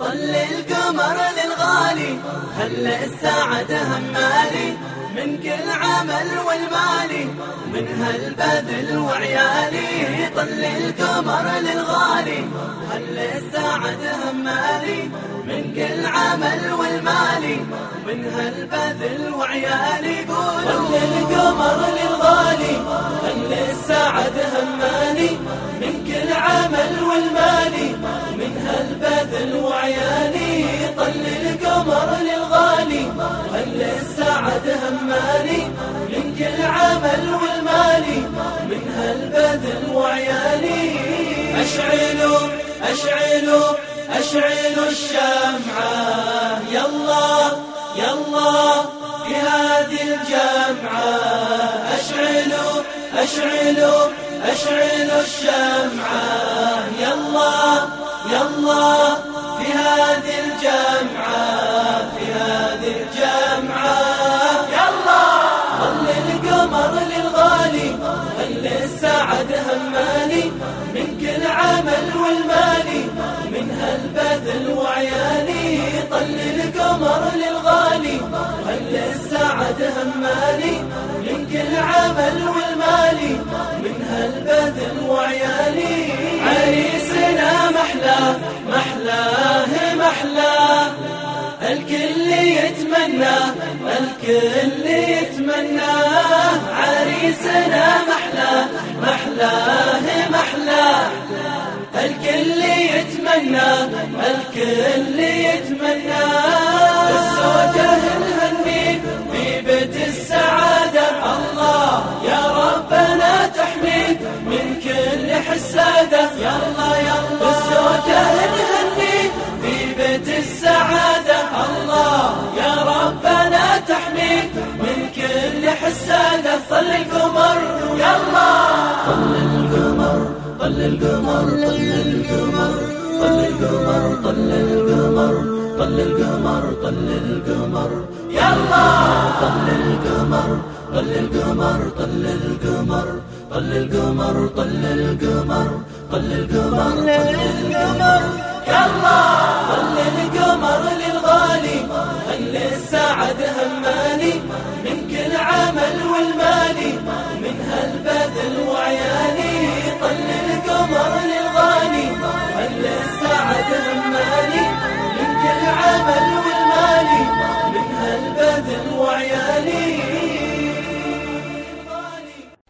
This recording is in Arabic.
طل القمر للغالي هلا السعد همالي. من كل عمل والمالي من هالبذل وعيالي. طل القمر للغالي هلا السعد همالي. من كل عمل والمالي من هالبذل وعيالي. قول طل القمر للغالي. أشعلوا أشعلوا أشعلوا الشمعة يلا يلا في هذه الجمعة. أشعلوا أشعلوا أشعلوا الشمعة يلا يلا والمالي من هالبذل وعيالي طل القمر للغالي خل السعد همالي من كل عمل والمالي من هالبذل وعيالي عريسنا محلاه محلاه محلاه الكل يتمناه الكل يتمناه عريسنا محلاه محلاه الكل يتمناه الكل يتمناه الزوجة نهني في بيت السعادة. الله يا ربنا تحميد من كل حسادة. يلا يلا الزوجة نهني في بيت السعادة. الله يا ربنا تحميد من كل حسادة. طل القمر. يلا طل القمر طل القمر طل القمر طل القمر طل القمر طل القمر يلا طل القمر طل القمر طل القمر طل القمر طل القمر طل القمر طل القمر يلا طل القمر للغالي خل السعد همالي من كل عمل والمالي من هالبذل